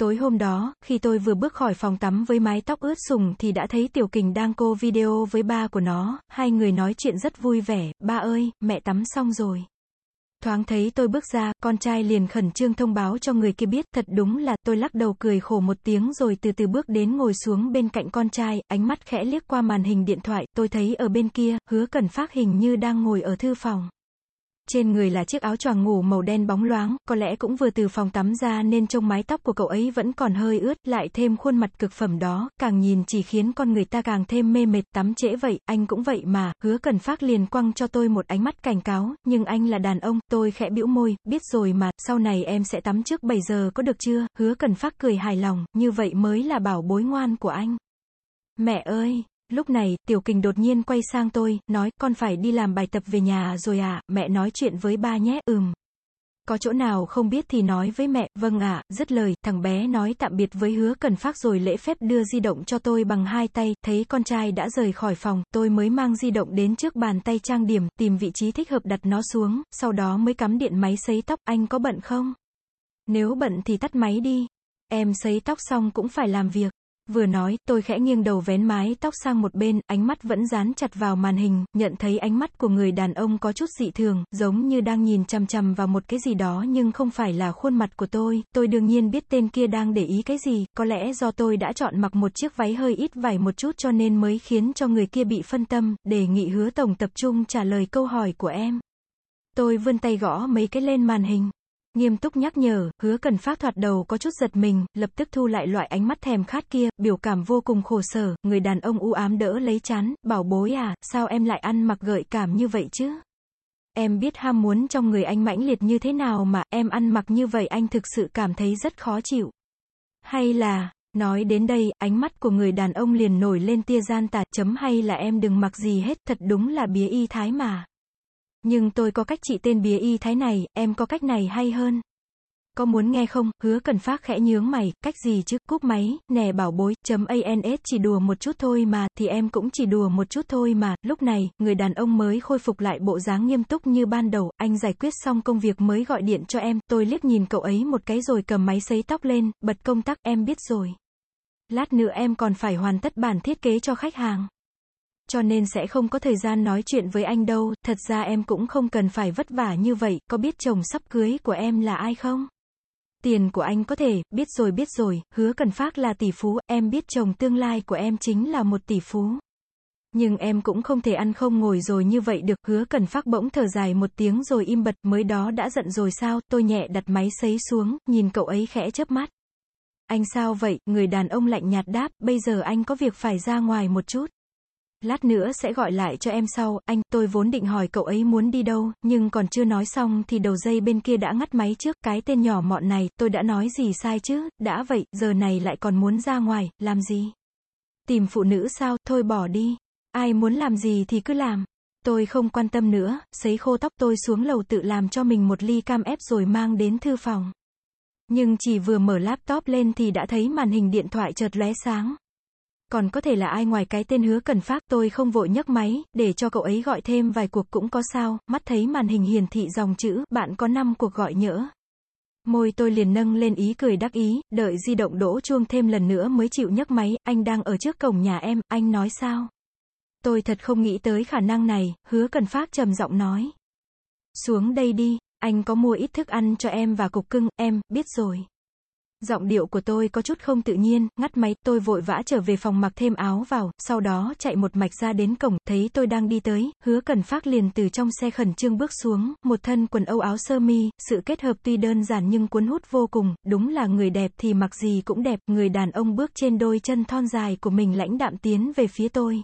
Tối hôm đó, khi tôi vừa bước khỏi phòng tắm với mái tóc ướt sùng thì đã thấy Tiểu Kình đang cô video với ba của nó, hai người nói chuyện rất vui vẻ, ba ơi, mẹ tắm xong rồi. Thoáng thấy tôi bước ra, con trai liền khẩn trương thông báo cho người kia biết, thật đúng là, tôi lắc đầu cười khổ một tiếng rồi từ từ bước đến ngồi xuống bên cạnh con trai, ánh mắt khẽ liếc qua màn hình điện thoại, tôi thấy ở bên kia, hứa cần phát hình như đang ngồi ở thư phòng. Trên người là chiếc áo choàng ngủ màu đen bóng loáng, có lẽ cũng vừa từ phòng tắm ra nên trông mái tóc của cậu ấy vẫn còn hơi ướt, lại thêm khuôn mặt cực phẩm đó, càng nhìn chỉ khiến con người ta càng thêm mê mệt, tắm trễ vậy, anh cũng vậy mà, hứa cần phát liền quăng cho tôi một ánh mắt cảnh cáo, nhưng anh là đàn ông, tôi khẽ bĩu môi, biết rồi mà, sau này em sẽ tắm trước 7 giờ có được chưa, hứa cần phát cười hài lòng, như vậy mới là bảo bối ngoan của anh. Mẹ ơi! Lúc này, Tiểu Kình đột nhiên quay sang tôi, nói, con phải đi làm bài tập về nhà rồi à, mẹ nói chuyện với ba nhé, ừm. Có chỗ nào không biết thì nói với mẹ, vâng ạ, dứt lời, thằng bé nói tạm biệt với hứa cần phát rồi lễ phép đưa di động cho tôi bằng hai tay, thấy con trai đã rời khỏi phòng, tôi mới mang di động đến trước bàn tay trang điểm, tìm vị trí thích hợp đặt nó xuống, sau đó mới cắm điện máy sấy tóc, anh có bận không? Nếu bận thì tắt máy đi. Em sấy tóc xong cũng phải làm việc. Vừa nói, tôi khẽ nghiêng đầu vén mái tóc sang một bên, ánh mắt vẫn dán chặt vào màn hình, nhận thấy ánh mắt của người đàn ông có chút dị thường, giống như đang nhìn chằm chằm vào một cái gì đó nhưng không phải là khuôn mặt của tôi, tôi đương nhiên biết tên kia đang để ý cái gì, có lẽ do tôi đã chọn mặc một chiếc váy hơi ít vải một chút cho nên mới khiến cho người kia bị phân tâm, đề nghị hứa tổng tập trung trả lời câu hỏi của em. Tôi vươn tay gõ mấy cái lên màn hình. Nghiêm túc nhắc nhở, hứa cần phát thoạt đầu có chút giật mình, lập tức thu lại loại ánh mắt thèm khát kia, biểu cảm vô cùng khổ sở, người đàn ông u ám đỡ lấy chán, bảo bối à, sao em lại ăn mặc gợi cảm như vậy chứ? Em biết ham muốn trong người anh mãnh liệt như thế nào mà, em ăn mặc như vậy anh thực sự cảm thấy rất khó chịu. Hay là, nói đến đây, ánh mắt của người đàn ông liền nổi lên tia gian tà, chấm hay là em đừng mặc gì hết, thật đúng là bía y thái mà. Nhưng tôi có cách trị tên bía y thái này, em có cách này hay hơn. Có muốn nghe không, hứa cần phát khẽ nhướng mày, cách gì chứ, cúp máy, nè bảo bối, chấm ANS chỉ đùa một chút thôi mà, thì em cũng chỉ đùa một chút thôi mà, lúc này, người đàn ông mới khôi phục lại bộ dáng nghiêm túc như ban đầu, anh giải quyết xong công việc mới gọi điện cho em, tôi liếc nhìn cậu ấy một cái rồi cầm máy sấy tóc lên, bật công tắc, em biết rồi. Lát nữa em còn phải hoàn tất bản thiết kế cho khách hàng cho nên sẽ không có thời gian nói chuyện với anh đâu, thật ra em cũng không cần phải vất vả như vậy, có biết chồng sắp cưới của em là ai không? Tiền của anh có thể, biết rồi biết rồi, hứa cần phát là tỷ phú, em biết chồng tương lai của em chính là một tỷ phú. Nhưng em cũng không thể ăn không ngồi rồi như vậy được, hứa cần phát bỗng thở dài một tiếng rồi im bật, mới đó đã giận rồi sao, tôi nhẹ đặt máy sấy xuống, nhìn cậu ấy khẽ chớp mắt. Anh sao vậy, người đàn ông lạnh nhạt đáp, bây giờ anh có việc phải ra ngoài một chút. Lát nữa sẽ gọi lại cho em sau, anh, tôi vốn định hỏi cậu ấy muốn đi đâu, nhưng còn chưa nói xong thì đầu dây bên kia đã ngắt máy trước, cái tên nhỏ mọn này, tôi đã nói gì sai chứ, đã vậy, giờ này lại còn muốn ra ngoài, làm gì? Tìm phụ nữ sao, thôi bỏ đi. Ai muốn làm gì thì cứ làm. Tôi không quan tâm nữa, sấy khô tóc tôi xuống lầu tự làm cho mình một ly cam ép rồi mang đến thư phòng. Nhưng chỉ vừa mở laptop lên thì đã thấy màn hình điện thoại chợt lóe sáng. Còn có thể là ai ngoài cái tên hứa cần phát, tôi không vội nhấc máy, để cho cậu ấy gọi thêm vài cuộc cũng có sao, mắt thấy màn hình hiển thị dòng chữ, bạn có 5 cuộc gọi nhỡ. Môi tôi liền nâng lên ý cười đắc ý, đợi di động đỗ chuông thêm lần nữa mới chịu nhấc máy, anh đang ở trước cổng nhà em, anh nói sao? Tôi thật không nghĩ tới khả năng này, hứa cần phát trầm giọng nói. Xuống đây đi, anh có mua ít thức ăn cho em và cục cưng, em, biết rồi. Giọng điệu của tôi có chút không tự nhiên, ngắt máy, tôi vội vã trở về phòng mặc thêm áo vào, sau đó chạy một mạch ra đến cổng, thấy tôi đang đi tới, hứa cần phát liền từ trong xe khẩn trương bước xuống, một thân quần âu áo sơ mi, sự kết hợp tuy đơn giản nhưng cuốn hút vô cùng, đúng là người đẹp thì mặc gì cũng đẹp, người đàn ông bước trên đôi chân thon dài của mình lãnh đạm tiến về phía tôi.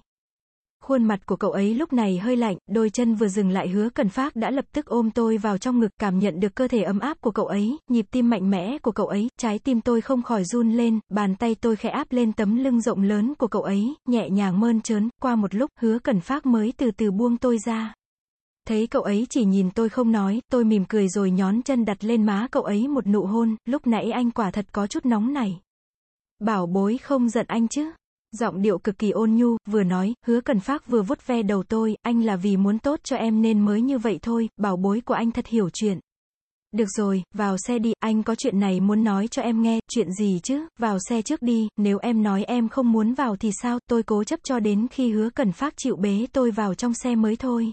Khuôn mặt của cậu ấy lúc này hơi lạnh, đôi chân vừa dừng lại hứa cần phát đã lập tức ôm tôi vào trong ngực cảm nhận được cơ thể ấm áp của cậu ấy, nhịp tim mạnh mẽ của cậu ấy, trái tim tôi không khỏi run lên, bàn tay tôi khẽ áp lên tấm lưng rộng lớn của cậu ấy, nhẹ nhàng mơn trớn, qua một lúc hứa cần phát mới từ từ buông tôi ra. Thấy cậu ấy chỉ nhìn tôi không nói, tôi mỉm cười rồi nhón chân đặt lên má cậu ấy một nụ hôn, lúc nãy anh quả thật có chút nóng này. Bảo bối không giận anh chứ. Giọng điệu cực kỳ ôn nhu, vừa nói, hứa cần phát vừa vuốt ve đầu tôi, anh là vì muốn tốt cho em nên mới như vậy thôi, bảo bối của anh thật hiểu chuyện. Được rồi, vào xe đi, anh có chuyện này muốn nói cho em nghe, chuyện gì chứ, vào xe trước đi, nếu em nói em không muốn vào thì sao, tôi cố chấp cho đến khi hứa cần phát chịu bế tôi vào trong xe mới thôi.